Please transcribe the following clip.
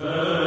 Goodbye.